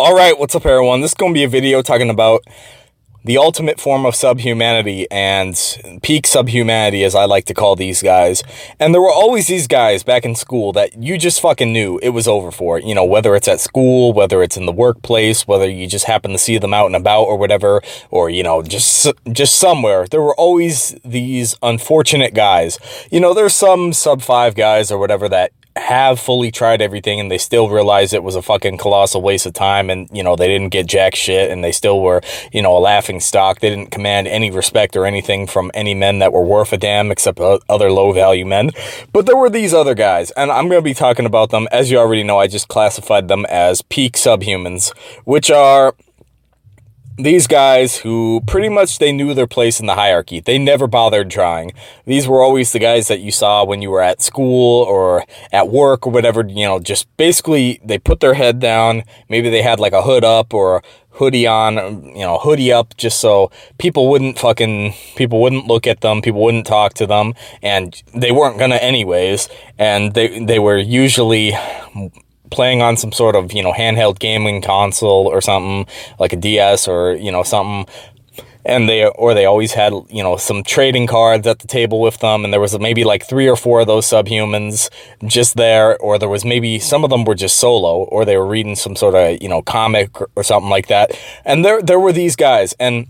All right, what's up everyone? This is going to be a video talking about the ultimate form of subhumanity and peak subhumanity as I like to call these guys. And there were always these guys back in school that you just fucking knew it was over for. You know, whether it's at school, whether it's in the workplace, whether you just happen to see them out and about or whatever, or, you know, just, just somewhere. There were always these unfortunate guys. You know, there's some sub five guys or whatever that have fully tried everything and they still realize it was a fucking colossal waste of time and, you know, they didn't get jack shit and they still were, you know, a laughing stock. They didn't command any respect or anything from any men that were worth a damn except other low value men. But there were these other guys and I'm going to be talking about them. As you already know, I just classified them as peak subhumans, which are these guys who pretty much they knew their place in the hierarchy. They never bothered trying. These were always the guys that you saw when you were at school or at work or whatever, you know, just basically they put their head down. Maybe they had like a hood up or hoodie on, you know, hoodie up just so people wouldn't fucking, people wouldn't look at them, people wouldn't talk to them, and they weren't gonna anyways, and they, they were usually playing on some sort of, you know, handheld gaming console or something like a DS or, you know, something. And they or they always had you know some trading cards at the table with them and there was maybe like three or four of those subhumans just there or there was maybe some of them were just solo or they were reading some sort of you know comic or something like that. And there there were these guys and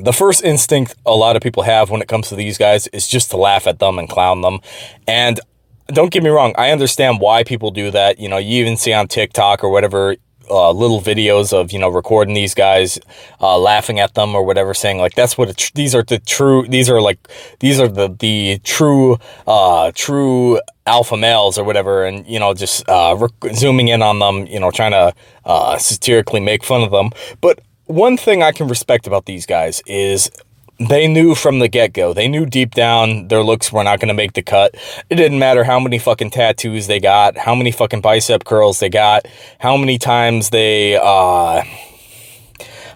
the first instinct a lot of people have when it comes to these guys is just to laugh at them and clown them. And don't get me wrong. I understand why people do that. You know, you even see on TikTok or whatever, uh, little videos of, you know, recording these guys, uh, laughing at them or whatever, saying like, that's what, these are the true, these are like, these are the, the true, uh, true alpha males or whatever. And, you know, just, uh, zooming in on them, you know, trying to, uh, satirically make fun of them. But one thing I can respect about these guys is they knew from the get-go. They knew deep down their looks were not going to make the cut. It didn't matter how many fucking tattoos they got, how many fucking bicep curls they got, how many times they, uh,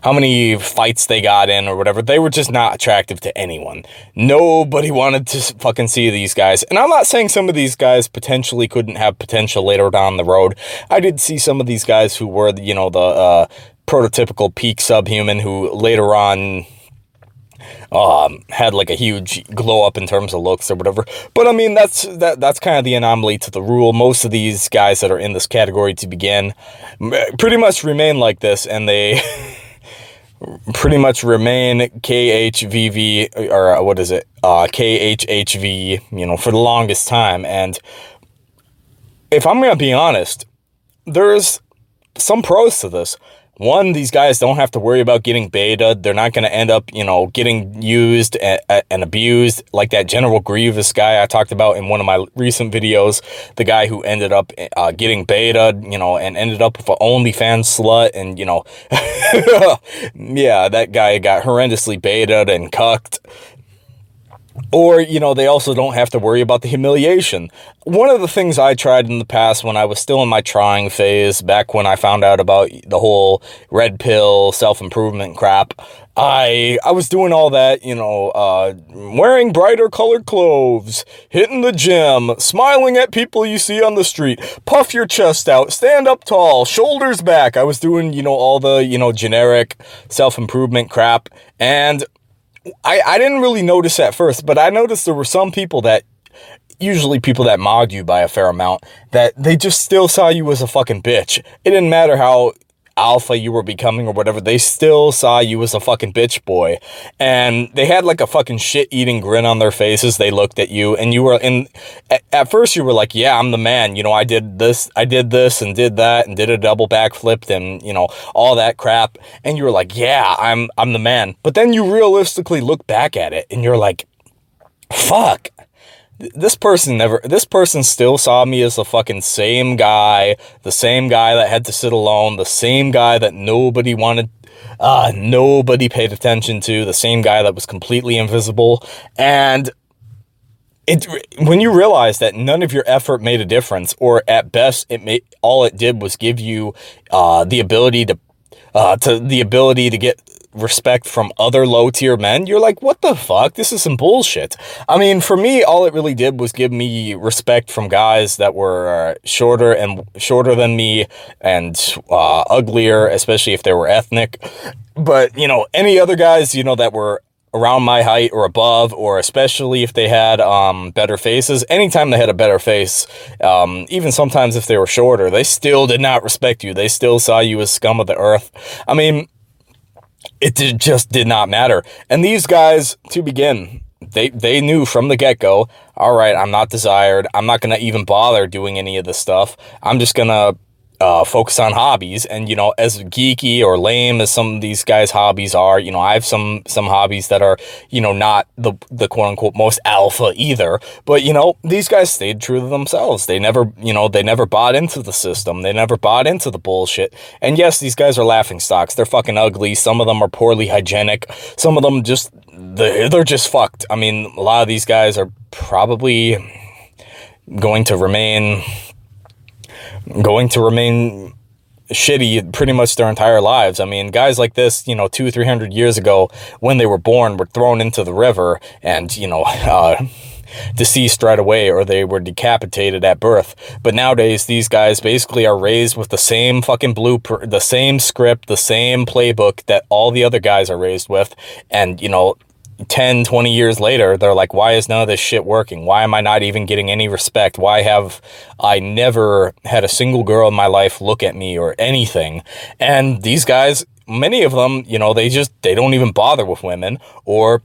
how many fights they got in or whatever. They were just not attractive to anyone. Nobody wanted to fucking see these guys. And I'm not saying some of these guys potentially couldn't have potential later down the road. I did see some of these guys who were, you know, the, uh, prototypical peak subhuman who later on um, had like a huge glow up in terms of looks or whatever. But I mean, that's that that's kind of the anomaly to the rule. Most of these guys that are in this category to begin pretty much remain like this, and they pretty much remain KHVV or uh, what is it? Uh, KHHV, you know, for the longest time. And if I'm going to be honest, there's some pros to this one, these guys don't have to worry about getting beta. They're not going to end up, you know, getting used and, and, abused like that General Grievous guy I talked about in one of my recent videos. The guy who ended up uh, getting beta, you know, and ended up with an OnlyFans slut and, you know, yeah, that guy got horrendously baited and cucked. Or, you know, they also don't have to worry about the humiliation. One of the things I tried in the past when I was still in my trying phase, back when I found out about the whole red pill self-improvement crap, I I was doing all that, you know, uh, wearing brighter colored clothes, hitting the gym, smiling at people you see on the street, puff your chest out, stand up tall, shoulders back. I was doing, you know, all the, you know, generic self-improvement crap. And I, I didn't really notice at first, but I noticed there were some people that, usually people that mogged you by a fair amount, that they just still saw you as a fucking bitch. It didn't matter how alpha you were becoming or whatever, they still saw you as a fucking bitch boy. And they had like a fucking shit-eating grin on their faces. They looked at you and you were, in, at, at, first you were like, yeah, I'm the man. You know, I did this, I did this and did that and did a double backflip and, you know, all that crap. And you were like, yeah, I'm, I'm the man. But then you realistically look back at it and you're like, fuck, this person never, this person still saw me as the fucking same guy, the same guy that had to sit alone, the same guy that nobody wanted, uh, nobody paid attention to, the same guy that was completely invisible. And it, when you realize that none of your effort made a difference, or at best, it made, all it did was give you, uh, the ability to, uh, to the ability to get respect from other low tier men, you're like, what the fuck? This is some bullshit. I mean, for me, all it really did was give me respect from guys that were shorter and shorter than me and uh, uglier, especially if they were ethnic. But, you know, any other guys, you know, that were around my height or above, or especially if they had um, better faces. Anytime they had a better face, um, even sometimes if they were shorter, they still did not respect you. They still saw you as scum of the earth. I mean, it did, just did not matter. And these guys, to begin, they, they knew from the get-go, all right, I'm not desired. I'm not going to even bother doing any of this stuff. I'm just going to uh, focus on hobbies. And, you know, as geeky or lame as some of these guys' hobbies are, you know, I have some, some hobbies that are, you know, not the, the quote unquote most alpha either. But, you know, these guys stayed true to themselves. They never, you know, they never bought into the system. They never bought into the bullshit. And yes, these guys are laughing stocks. They're fucking ugly. Some of them are poorly hygienic. Some of them just, they're just fucked. I mean, a lot of these guys are probably going to remain going to remain shitty pretty much their entire lives. I mean, guys like this, you know, two, three hundred years ago, when they were born, were thrown into the river and, you know, uh, deceased right away or they were decapitated at birth. But nowadays, these guys basically are raised with the same fucking blueprint, the same script, the same playbook that all the other guys are raised with. And, you know, 10, 20 years later, they're like, why is none of this shit working? Why am I not even getting any respect? Why have I never had a single girl in my life look at me or anything? And these guys, many of them, you know, they just, they don't even bother with women or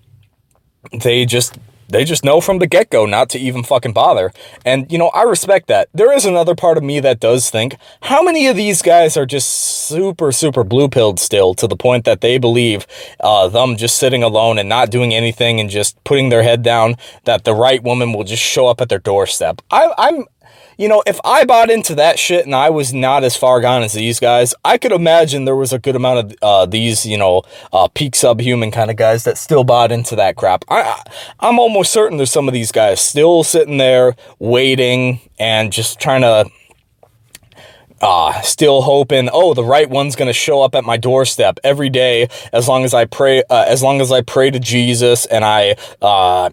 they just they just know from the get-go not to even fucking bother. And, you know, I respect that. There is another part of me that does think, how many of these guys are just super, super blue-pilled still to the point that they believe uh, them just sitting alone and not doing anything and just putting their head down, that the right woman will just show up at their doorstep. I, I'm you know, if I bought into that shit and I was not as far gone as these guys, I could imagine there was a good amount of uh, these, you know, uh, peak subhuman kind of guys that still bought into that crap. I, I'm almost certain there's some of these guys still sitting there waiting and just trying to uh, still hoping, oh, the right one's going to show up at my doorstep every day as long as I pray, uh, as long as I pray to Jesus and I, uh,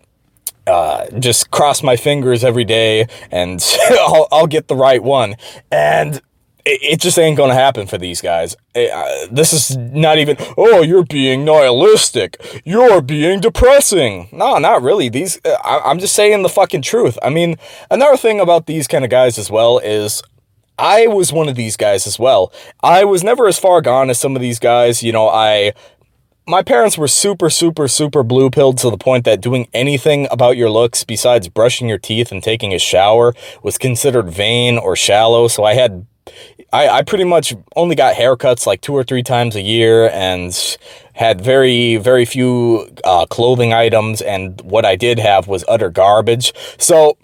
uh, just cross my fingers every day and I'll, I'll get the right one. And it, it just ain't going to happen for these guys. It, uh, this is not even, oh, you're being nihilistic. You're being depressing. No, not really. These, uh, I, I'm just saying the fucking truth. I mean, another thing about these kind of guys as well is I was one of these guys as well. I was never as far gone as some of these guys. You know, I my parents were super, super, super blue pilled to the point that doing anything about your looks besides brushing your teeth and taking a shower was considered vain or shallow. So I had, I, I pretty much only got haircuts like two or three times a year and had very, very few uh, clothing items. And what I did have was utter garbage. So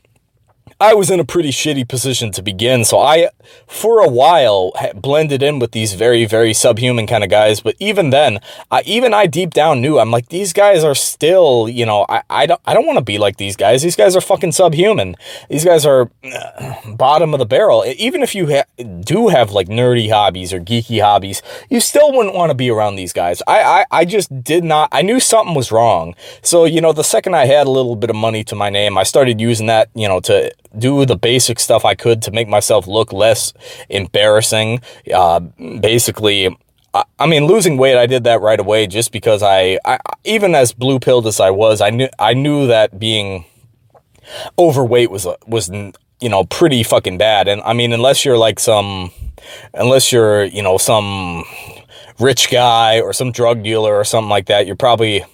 I was in a pretty shitty position to begin. So I, for a while, blended in with these very, very subhuman kind of guys. But even then, I, even I deep down knew, I'm like, these guys are still, you know, I, I don't, I don't want to be like these guys. These guys are fucking subhuman. These guys are uh, bottom of the barrel. Even if you ha do have like nerdy hobbies or geeky hobbies, you still wouldn't want to be around these guys. I, I, I just did not, I knew something was wrong. So, you know, the second I had a little bit of money to my name, I started using that, you know, to do the basic stuff I could to make myself look less embarrassing. Uh, basically, I, mean, losing weight, I did that right away just because I, I even as blue pilled as I was, I knew, I knew that being overweight was, was, you know, pretty fucking bad. And I mean, unless you're like some, unless you're, you know, some rich guy or some drug dealer or something like that, you're probably,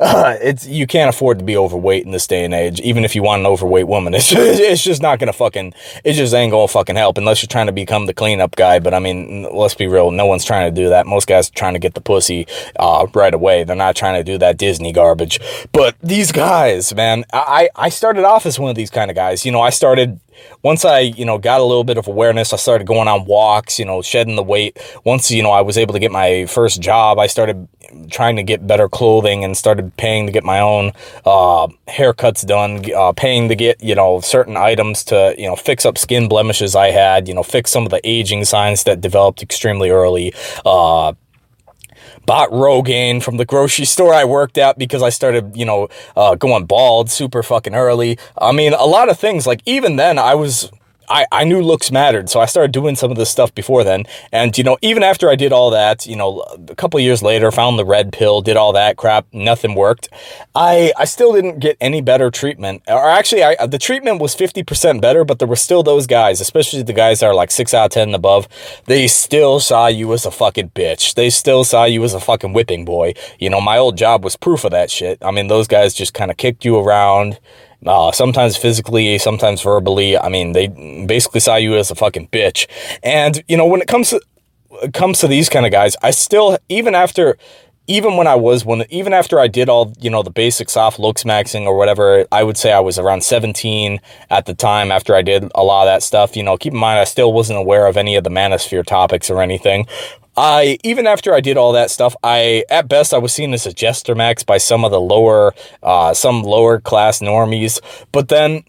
uh, it's you can't afford to be overweight in this day and age. Even if you want an overweight woman, it's just, it's just not gonna fucking it just ain't gonna fucking help unless you're trying to become the cleanup guy. But I mean, let's be real, no one's trying to do that. Most guys are trying to get the pussy uh, right away. They're not trying to do that Disney garbage. But these guys, man, I I started off as one of these kind of guys. You know, I started once I, you know, got a little bit of awareness, I started going on walks, you know, shedding the weight. Once, you know, I was able to get my first job, I started trying to get better clothing and started paying to get my own uh, haircuts done, uh, paying to get, you know, certain items to, you know, fix up skin blemishes I had, you know, fix some of the aging signs that developed extremely early, uh, bought Rogaine from the grocery store I worked at because I started, you know, uh, going bald super fucking early. I mean, a lot of things, like even then I was I, I knew looks mattered, so I started doing some of this stuff before then. And, you know, even after I did all that, you know, a couple years later, found the red pill, did all that crap, nothing worked. I, I still didn't get any better treatment. Or actually, I, the treatment was 50% better, but there were still those guys, especially the guys that are like 6 out of 10 and above, they still saw you as a fucking bitch. They still saw you as a fucking whipping boy. You know, my old job was proof of that shit. I mean, those guys just kind of kicked you around uh, sometimes physically, sometimes verbally. I mean, they basically saw you as a fucking bitch. And, you know, when it comes to, it comes to these kind of guys, I still, even after, even when I was, when even after I did all, you know, the basic soft looks maxing or whatever, I would say I was around 17 at the time after I did a lot of that stuff. You know, keep in mind, I still wasn't aware of any of the manosphere topics or anything. I, even after I did all that stuff, I, at best, I was seen as a jester max by some of the lower, uh, some lower class normies. But then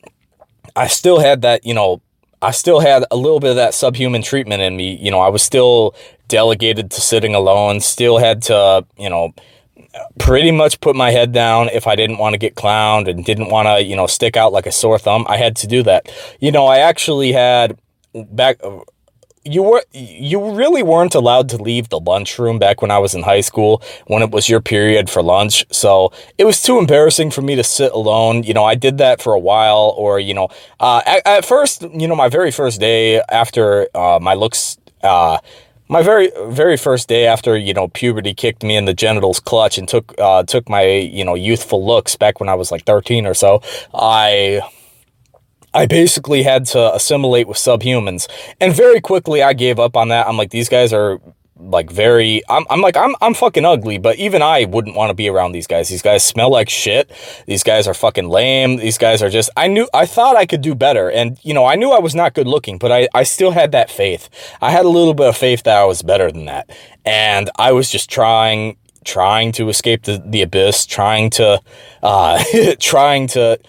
I still had that, you know, I still had a little bit of that subhuman treatment in me. You know, I was still delegated to sitting alone, still had to, you know, pretty much put my head down if I didn't want to get clowned and didn't want to, you know, stick out like a sore thumb. I had to do that. You know, I actually had back you were you really weren't allowed to leave the lunchroom back when I was in high school when it was your period for lunch. So it was too embarrassing for me to sit alone. You know, I did that for a while or, you know, uh, at, at, first, you know, my very first day after uh, my looks, uh, my very very first day after you know puberty kicked me in the genitals clutch and took uh, took my you know youthful looks back when I was like 13 or so I I basically had to assimilate with subhumans. And very quickly I gave up on that. I'm like, these guys are like very I'm, I'm like I'm I'm fucking ugly but even I wouldn't want to be around these guys. These guys smell like shit. These guys are fucking lame. These guys are just I knew I thought I could do better. And you know I knew I was not good looking but I I still had that faith. I had a little bit of faith that I was better than that. And I was just trying trying to escape the, the abyss trying to uh trying to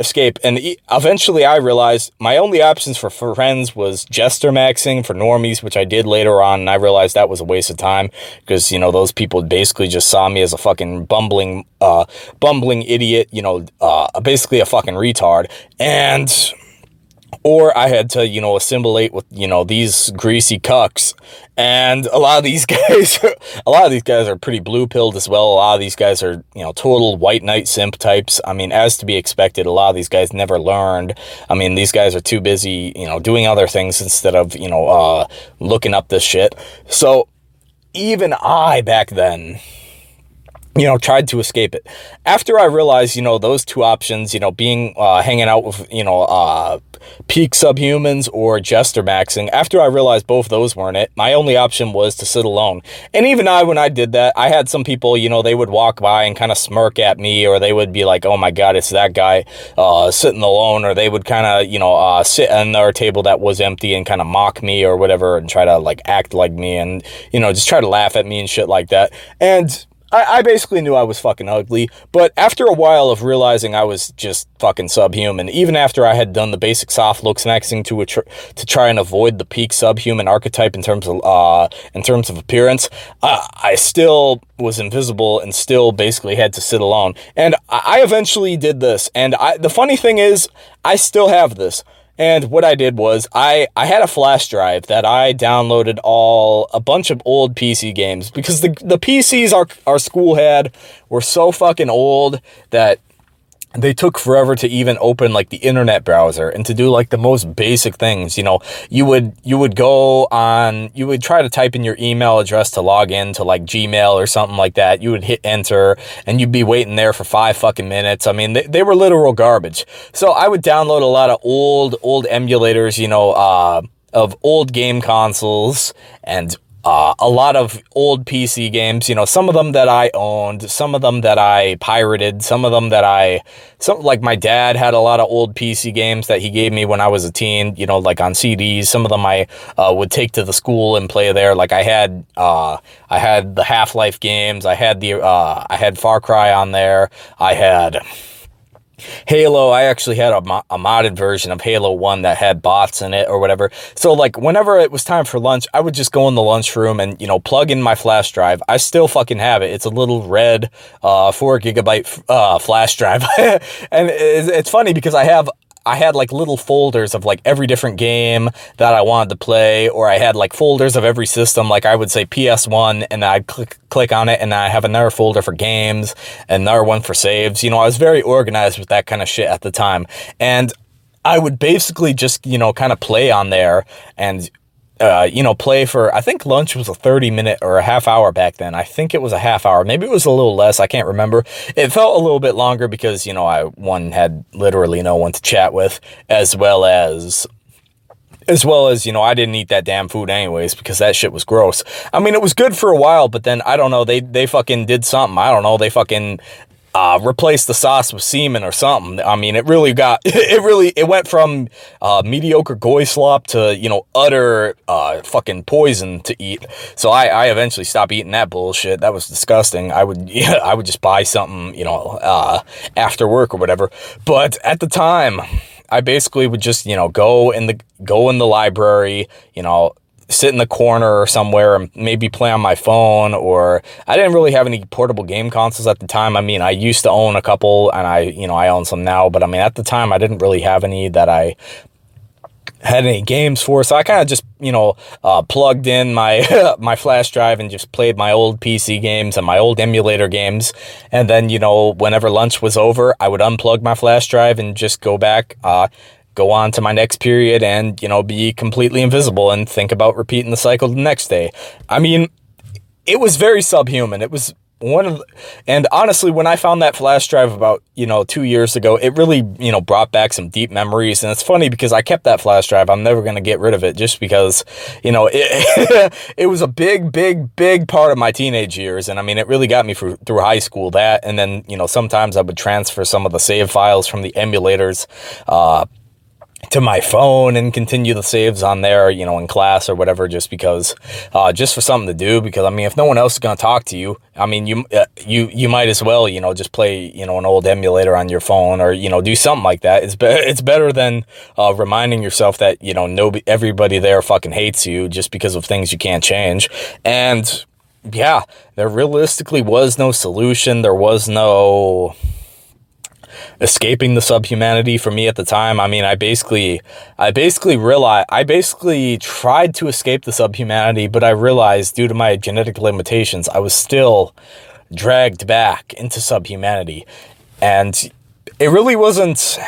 escape. And eventually I realized my only options for friends was jester maxing for normies, which I did later on. And I realized that was a waste of time because, you know, those people basically just saw me as a fucking bumbling, uh, bumbling idiot, you know, uh, basically a fucking retard. And or I had to, you know, assimilate with, you know, these greasy cucks. And a lot of these guys, a lot of these guys are pretty blue-pilled as well. A lot of these guys are, you know, total white knight simp types. I mean, as to be expected, a lot of these guys never learned. I mean, these guys are too busy, you know, doing other things instead of, you know, uh, looking up this shit. So even I back then, you know, tried to escape it. After I realized, you know, those two options, you know, being, uh, hanging out with, you know, uh, peak subhumans or jester maxing, after I realized both those weren't it, my only option was to sit alone. And even I, when I did that, I had some people, you know, they would walk by and kind of smirk at me, or they would be like, oh my God, it's that guy, uh, sitting alone, or they would kind of, you know, uh, sit on our table that was empty and kind of mock me or whatever and try to like act like me and, you know, just try to laugh at me and shit like that. And, I, I basically knew I was fucking ugly, but after a while of realizing I was just fucking subhuman, even after I had done the basic soft looks maxing to tr to try and avoid the peak subhuman archetype in terms of uh in terms of appearance, uh, I still was invisible and still basically had to sit alone. And I eventually did this, and I the funny thing is, I still have this. And what I did was I, I had a flash drive that I downloaded all a bunch of old PC games because the, the PCs our, our school had were so fucking old that they took forever to even open like the internet browser and to do like the most basic things you know. You would you would go on you would try to type in your email address to log in to like gmail or something like that. You would hit enter and you'd be waiting there for five fucking minutes. I mean they, they were literal garbage. So i would download a lot of old old emulators you know uh of old game consoles and uh, a lot of old PC games, you know, some of them that I owned, some of them that I pirated, some of them that I, some, like my dad had a lot of old PC games that he gave me when I was a teen, you know, like on CDs. Some of them I uh, would take to the school and play there. Like I had, uh, I had the Half-Life games. I had the, uh, I had Far Cry on there. I had, Halo, I actually had a, mo a, modded version of Halo 1 that had bots in it or whatever. So like whenever it was time for lunch, I would just go in the lunchroom and, you know, plug in my flash drive. I still fucking have it. It's a little red uh, 4 gigabyte uh, flash drive. and it's, it's funny because I have I had like little folders of like every different game that I wanted to play, or I had like folders of every system. Like I would say PS1 and I'd click, click on it and I have another folder for games, another one for saves. You know, I was very organized with that kind of shit at the time. And I would basically just, you know, kind of play on there and uh, you know, play for, I think lunch was a 30 minute or a half hour back then. I think it was a half hour. Maybe it was a little less. I can't remember. It felt a little bit longer because, you know, I, one had literally no one to chat with as well as as well as, you know, I didn't eat that damn food anyways because that shit was gross. I mean, it was good for a while, but then, I don't know, they, they fucking did something. I don't know, they fucking uh, replace the sauce with semen or something. I mean, it really got, it really, it went from uh, mediocre goy slop to, you know, utter uh, fucking poison to eat. So I, I eventually stopped eating that bullshit. That was disgusting. I would, yeah, I would just buy something, you know, uh, after work or whatever. But at the time, I basically would just, you know, go in the, go in the library, you know, sit in the corner or somewhere and maybe play on my phone or I didn't really have any portable game consoles at the time. I mean, I used to own a couple and I, you know, I own some now, but I mean, at the time I didn't really have any that I had any games for. So I kind of just, you know, uh, plugged in my, my flash drive and just played my old PC games and my old emulator games. And then, you know, whenever lunch was over, I would unplug my flash drive and just go back, uh, go on to my next period and, you know, be completely invisible and think about repeating the cycle the next day. I mean, it was very subhuman. It was one of, the, and honestly, when I found that flash drive about, you know, two years ago, it really, you know, brought back some deep memories. And it's funny because I kept that flash drive. I'm never going to get rid of it just because, you know, it, it was a big, big, big part of my teenage years. And I mean, it really got me through, through high school that. And then, you know, sometimes I would transfer some of the save files from the emulators, uh, to my phone and continue the saves on there, you know, in class or whatever, just because, uh, just for something to do. Because I mean, if no one else is going to talk to you, I mean, you, uh, you, you might as well, you know, just play, you know, an old emulator on your phone or, you know, do something like that. It's, be it's better than, uh, reminding yourself that, you know, nobody, everybody there fucking hates you just because of things you can't change. And yeah, there realistically was no solution. There was no, escaping the subhumanity for me at the time. I mean, I basically, I basically realized, I basically tried to escape the subhumanity, but I realized due to my genetic limitations, I was still dragged back into subhumanity. And it really wasn't,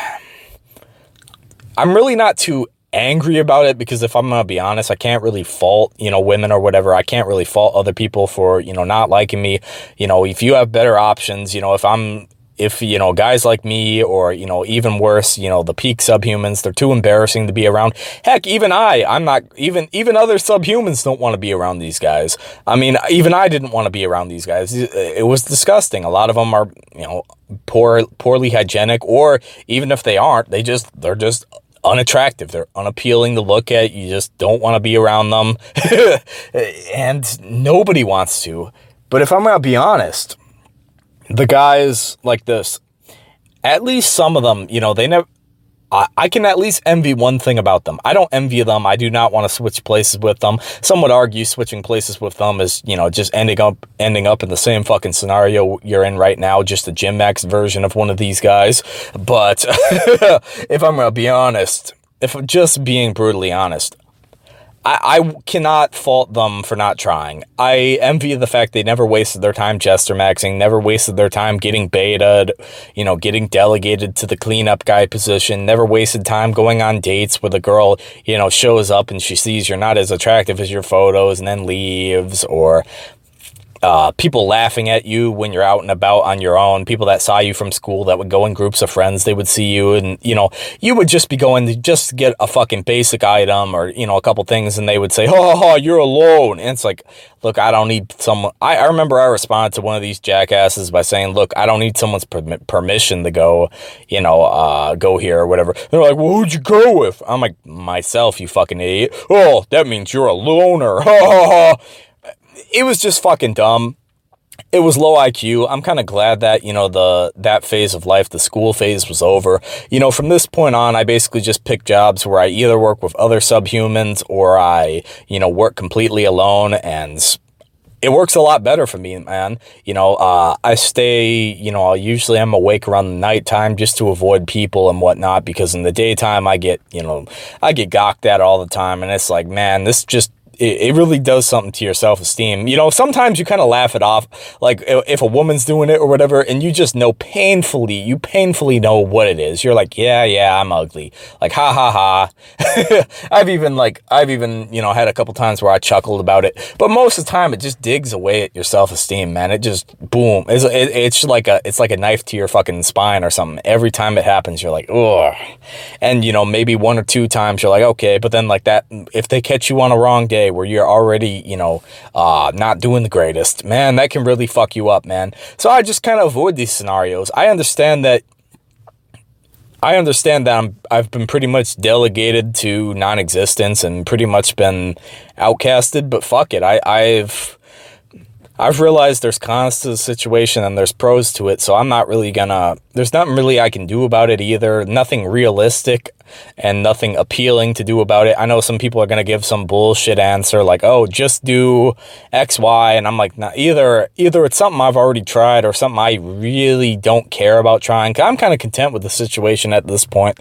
I'm really not too angry about it because if I'm going to be honest, I can't really fault, you know, women or whatever. I can't really fault other people for, you know, not liking me. You know, if you have better options, you know, if I'm if, you know, guys like me or, you know, even worse, you know, the peak subhumans, they're too embarrassing to be around. Heck, even I, I'm not, even, even other subhumans don't want to be around these guys. I mean, even I didn't want to be around these guys. It was disgusting. A lot of them are, you know, poor, poorly hygienic, or even if they aren't, they just, they're just unattractive. They're unappealing to look at. You just don't want to be around them. and nobody wants to. But if I'm going to be honest, the guys like this, at least some of them, you know, they never, I, can at least envy one thing about them. I don't envy them. I do not want to switch places with them. Some would argue switching places with them is, you know, just ending up, ending up in the same fucking scenario you're in right now, just a Gym Max version of one of these guys. But if I'm going to be honest, if I'm just being brutally honest, I, I cannot fault them for not trying. I envy the fact they never wasted their time jester maxing, never wasted their time getting betaed, you know, getting delegated to the cleanup guy position, never wasted time going on dates where the girl, you know, shows up and she sees you're not as attractive as your photos and then leaves, or uh, people laughing at you when you're out and about on your own, people that saw you from school that would go in groups of friends, they would see you and, you know, you would just be going to just get a fucking basic item or, you know, a couple things and they would say, oh, you're alone. And it's like, look, I don't need someone. I, I remember I responded to one of these jackasses by saying, look, I don't need someone's per permission to go, you know, uh, go here or whatever. They're like, well, who'd you go with? I'm like, myself, you fucking idiot. Oh, that means you're a loner. Ha ha ha it was just fucking dumb. it was low IQ. I'm kind of glad that, you know, the that phase of life, the school phase was over. You know, from this point on, I basically just pick jobs where I either work with other subhumans or I, you know, work completely alone and it works a lot better for me, man. You know, uh, I stay, you know, usually I'm awake around the nighttime just to avoid people and whatnot because in the daytime I get, you know, I get gawked at all the time and it's like, man, this just it, it really does something to your self-esteem. You know, sometimes you kind of laugh it off, like if a woman's doing it or whatever, and you just know painfully, you painfully know what it is. You're like, yeah, yeah, I'm ugly. Like, ha, ha, ha. I've even like, I've even, you know, had a couple times where I chuckled about it, but most of the time it just digs away at your self-esteem, man. It just, boom. It's, it, it's like a, it's like a knife to your fucking spine or something. Every time it happens, you're like, ugh. And, you know, maybe one or two times you're like, okay, but then like that, if they catch you on a wrong day, where you're already, you know, uh, not doing the greatest, man, that can really fuck you up, man. So I just kind of avoid these scenarios. I understand that I understand that I'm, I've been pretty much delegated to non-existence and pretty much been outcasted, but fuck it. I, I've, I've realized there's cons to the situation and there's pros to it, so I'm not really gonna, there's nothing really I can do about it either. Nothing realistic and nothing appealing to do about it. I know some people are gonna give some bullshit answer like, oh, just do X, Y, and I'm like, nah, either, either it's something I've already tried or something I really don't care about trying. I'm kind of content with the situation at this point.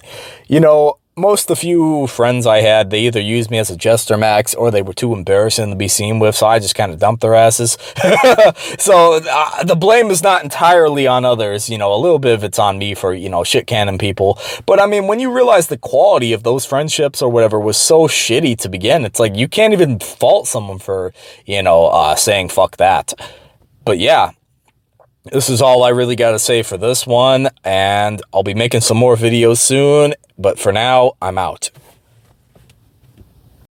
You know, most of the few friends I had, they either used me as a jester max or they were too embarrassing to be seen with, so I just kind of dumped their asses. so uh, the blame is not entirely on others, you know, a little bit of it's on me for, you know, shit cannon people. But I mean, when you realize the quality of those friendships or whatever was so shitty to begin, it's like you can't even fault someone for, you know, uh, saying fuck that. But yeah, this is all I really got to say for this one, and I'll be making some more videos soon, but for now, I'm out.